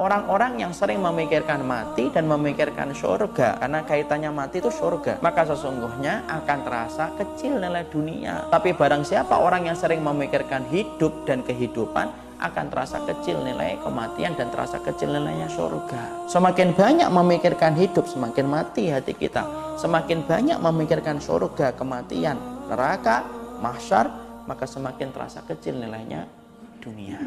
orang-orang yang sering memikirkan mati dan memikirkan surga karena kaitannya mati itu surga maka sesungguhnya akan terasa kecil nilai dunia tapi barang siapa orang yang sering memikirkan hidup dan kehidupan akan terasa kecil nilai kematian dan terasa kecil nilainya surga. Semakin banyak memikirkan hidup, semakin mati hati kita. Semakin banyak memikirkan surga, kematian, neraka, mahsyar, maka semakin terasa kecil nilainya dunia.